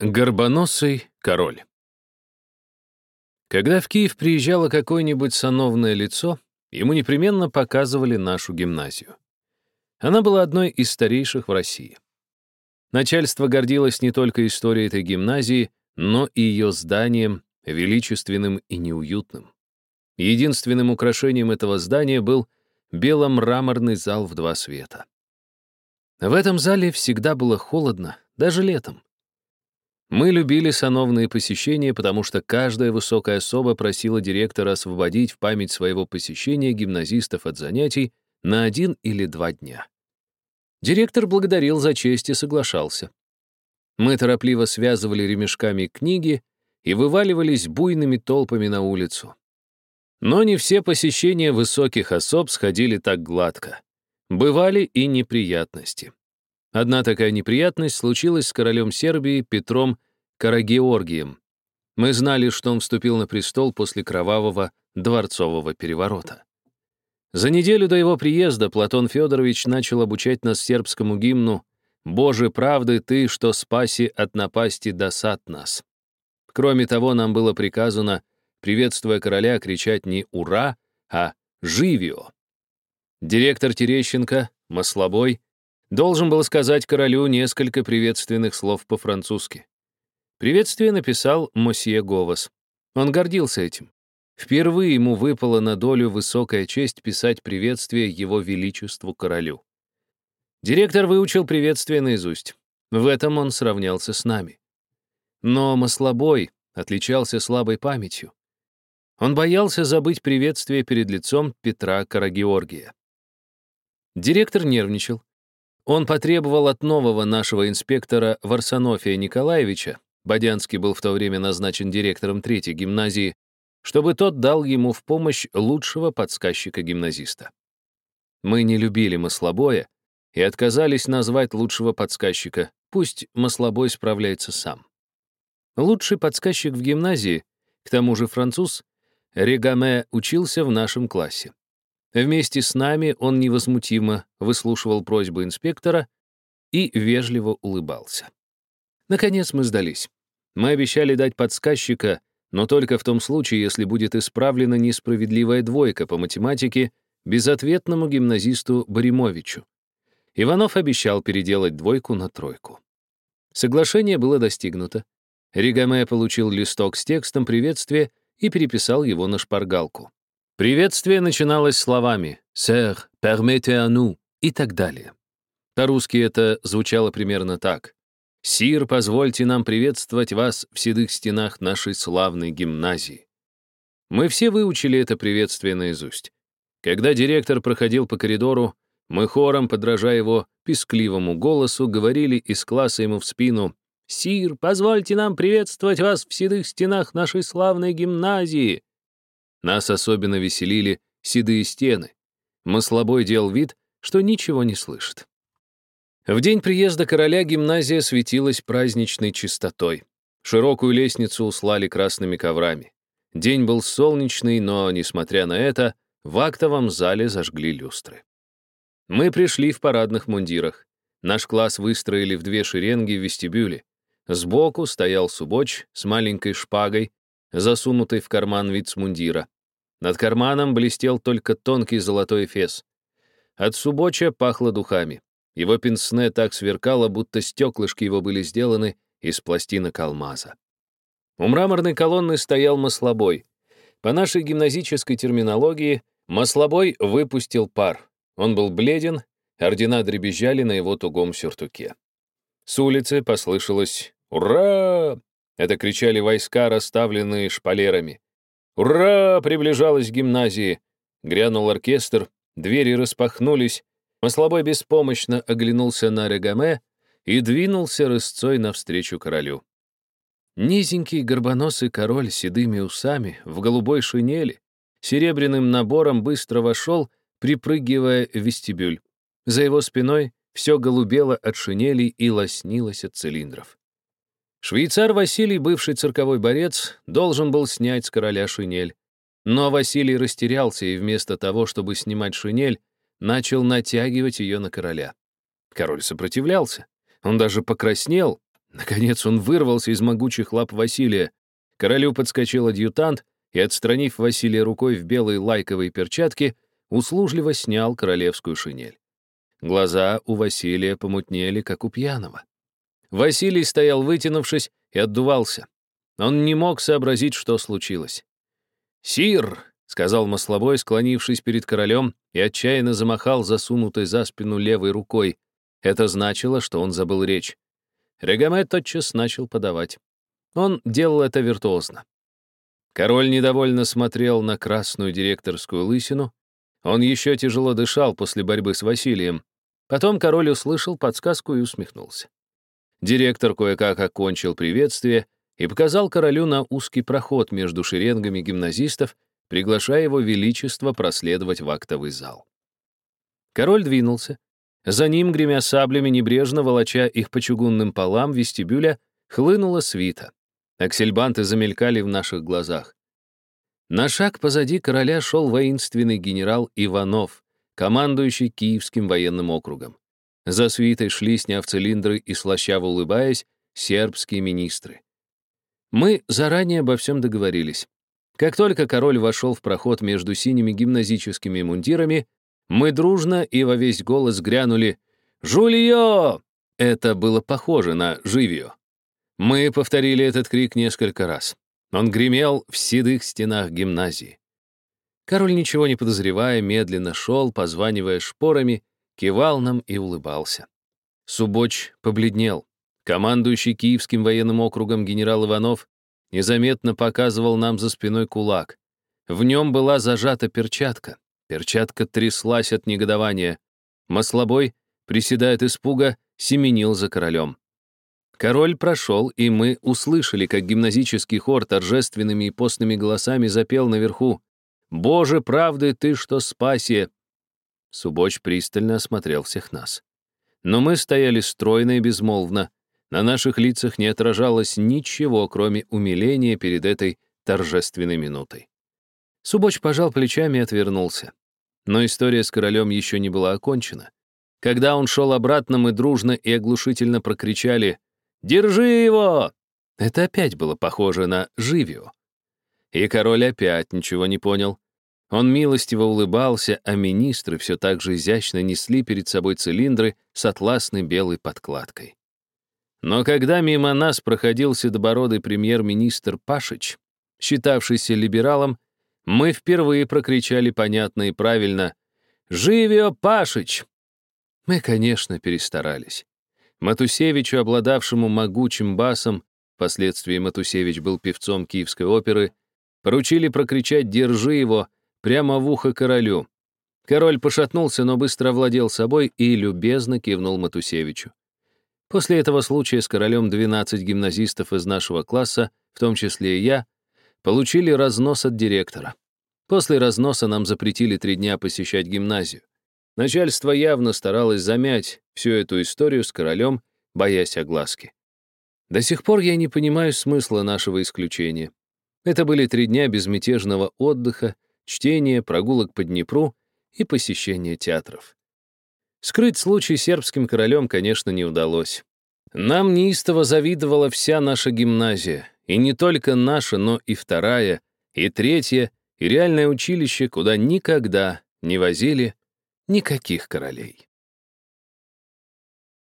Горбоносый король. Когда в Киев приезжало какое-нибудь сановное лицо, ему непременно показывали нашу гимназию. Она была одной из старейших в России. Начальство гордилось не только историей этой гимназии, но и ее зданием, величественным и неуютным. Единственным украшением этого здания был беломраморный зал в два света. В этом зале всегда было холодно, даже летом. Мы любили сановные посещения, потому что каждая высокая особа просила директора освободить в память своего посещения гимназистов от занятий на один или два дня. Директор благодарил за честь и соглашался. Мы торопливо связывали ремешками книги и вываливались буйными толпами на улицу. Но не все посещения высоких особ сходили так гладко. Бывали и неприятности. Одна такая неприятность случилась с королем Сербии Петром Карагеоргием. Мы знали, что он вступил на престол после кровавого дворцового переворота. За неделю до его приезда Платон Федорович начал обучать нас сербскому гимну «Боже, правды ты, что спаси от напасти досад нас». Кроме того, нам было приказано, приветствуя короля, кричать не «Ура!», а «Живио!». Директор Терещенко, маслобой, должен был сказать королю несколько приветственных слов по-французски. Приветствие написал Мосье Говас. Он гордился этим. Впервые ему выпала на долю высокая честь писать приветствие его величеству королю. Директор выучил приветствие наизусть. В этом он сравнялся с нами. Но Маслобой отличался слабой памятью. Он боялся забыть приветствие перед лицом Петра Карагеоргия. Директор нервничал. Он потребовал от нового нашего инспектора Варсонофия Николаевича, Бодянский был в то время назначен директором третьей гимназии, чтобы тот дал ему в помощь лучшего подсказчика-гимназиста. Мы не любили маслобоя и отказались назвать лучшего подсказчика, пусть маслобой справляется сам. Лучший подсказчик в гимназии, к тому же француз, Регаме учился в нашем классе. Вместе с нами он невозмутимо выслушивал просьбы инспектора и вежливо улыбался. Наконец мы сдались. Мы обещали дать подсказчика, но только в том случае, если будет исправлена несправедливая двойка по математике безответному гимназисту Боримовичу. Иванов обещал переделать двойку на тройку. Соглашение было достигнуто. Ригаме получил листок с текстом приветствия и переписал его на шпаргалку. Приветствие начиналось словами «Сэр, permettez nous» и так далее. По-русски это звучало примерно так. «Сир, позвольте нам приветствовать вас в седых стенах нашей славной гимназии». Мы все выучили это приветствие наизусть. Когда директор проходил по коридору, мы хором, подражая его пискливому голосу, говорили из класса ему в спину «Сир, позвольте нам приветствовать вас в седых стенах нашей славной гимназии». Нас особенно веселили седые стены. Мы слабой делал вид, что ничего не слышит. В день приезда короля гимназия светилась праздничной чистотой. Широкую лестницу услали красными коврами. День был солнечный, но, несмотря на это, в актовом зале зажгли люстры. Мы пришли в парадных мундирах. Наш класс выстроили в две шеренги в вестибюле. Сбоку стоял субоч с маленькой шпагой, засунутой в карман вицмундира. Над карманом блестел только тонкий золотой фес. От субоча пахло духами. Его пенсне так сверкало, будто стеклышки его были сделаны из пластинок алмаза. У мраморной колонны стоял маслобой. По нашей гимназической терминологии, маслобой выпустил пар. Он был бледен, ордена дребезжали на его тугом сюртуке. С улицы послышалось «Ура!» Это кричали войска, расставленные шпалерами. «Ура!» приближалась к гимназии. Грянул оркестр, двери распахнулись, Маслобой беспомощно оглянулся на Регаме и двинулся рысцой навстречу королю. Низенький горбоносый король с седыми усами, в голубой шинели, серебряным набором быстро вошел, припрыгивая в вестибюль. За его спиной все голубело от шинелей и лоснилось от цилиндров. Швейцар Василий, бывший цирковой борец, должен был снять с короля шинель. Но Василий растерялся и вместо того, чтобы снимать шинель, начал натягивать ее на короля. Король сопротивлялся. Он даже покраснел, Наконец он вырвался из могучих лап Василия. Королю подскочил адъютант и, отстранив Василия рукой в белой лайковой перчатке, услужливо снял королевскую шинель. Глаза у Василия помутнели, как у пьяного. Василий стоял вытянувшись и отдувался. Он не мог сообразить, что случилось. «Сир!» — сказал маслобой, склонившись перед королем, и отчаянно замахал засунутой за спину левой рукой. Это значило, что он забыл речь. Регамет тотчас начал подавать. Он делал это виртуозно. Король недовольно смотрел на красную директорскую лысину. Он еще тяжело дышал после борьбы с Василием. Потом король услышал подсказку и усмехнулся. Директор кое-как окончил приветствие и показал королю на узкий проход между шеренгами гимназистов, приглашая его величество проследовать в актовый зал. Король двинулся. За ним, гремя саблями, небрежно волоча их по чугунным полам вестибюля, хлынула свита. Аксельбанты замелькали в наших глазах. На шаг позади короля шел воинственный генерал Иванов, командующий Киевским военным округом. За свитой шли, сняв цилиндры и слащаво улыбаясь, сербские министры. Мы заранее обо всем договорились. Как только король вошел в проход между синими гимназическими мундирами, мы дружно и во весь голос грянули «Жульё!» Это было похоже на «Живио». Мы повторили этот крик несколько раз. Он гремел в седых стенах гимназии. Король, ничего не подозревая, медленно шел, позванивая шпорами, кивал нам и улыбался. Субоч побледнел. Командующий Киевским военным округом генерал Иванов незаметно показывал нам за спиной кулак. В нем была зажата перчатка. Перчатка тряслась от негодования. Маслобой, приседая от испуга, семенил за королем. Король прошел, и мы услышали, как гимназический хор торжественными и постными голосами запел наверху «Боже, правды ты, что спасе!» Субоч пристально осмотрел всех нас. Но мы стояли стройно и безмолвно. На наших лицах не отражалось ничего, кроме умиления перед этой торжественной минутой. Субоч пожал плечами и отвернулся. Но история с королем еще не была окончена. Когда он шел обратно, мы дружно и оглушительно прокричали Держи его!» Это опять было похоже на «живио». И король опять ничего не понял. Он милостиво улыбался, а министры все так же изящно несли перед собой цилиндры с атласной белой подкладкой. Но когда мимо нас проходил седобородый премьер-министр Пашич, считавшийся либералом, мы впервые прокричали понятно и правильно «Живио Пашич!». Мы, конечно, перестарались. Матусевичу, обладавшему могучим басом, впоследствии Матусевич был певцом Киевской оперы, поручили прокричать «Держи его!» Прямо в ухо королю. Король пошатнулся, но быстро овладел собой и любезно кивнул Матусевичу. После этого случая с королем 12 гимназистов из нашего класса, в том числе и я, получили разнос от директора. После разноса нам запретили три дня посещать гимназию. Начальство явно старалось замять всю эту историю с королем, боясь огласки. До сих пор я не понимаю смысла нашего исключения. Это были три дня безмятежного отдыха, чтения, прогулок по Днепру и посещения театров. Скрыть случай сербским королем, конечно, не удалось. Нам неистово завидовала вся наша гимназия, и не только наша, но и вторая, и третья, и реальное училище, куда никогда не возили никаких королей.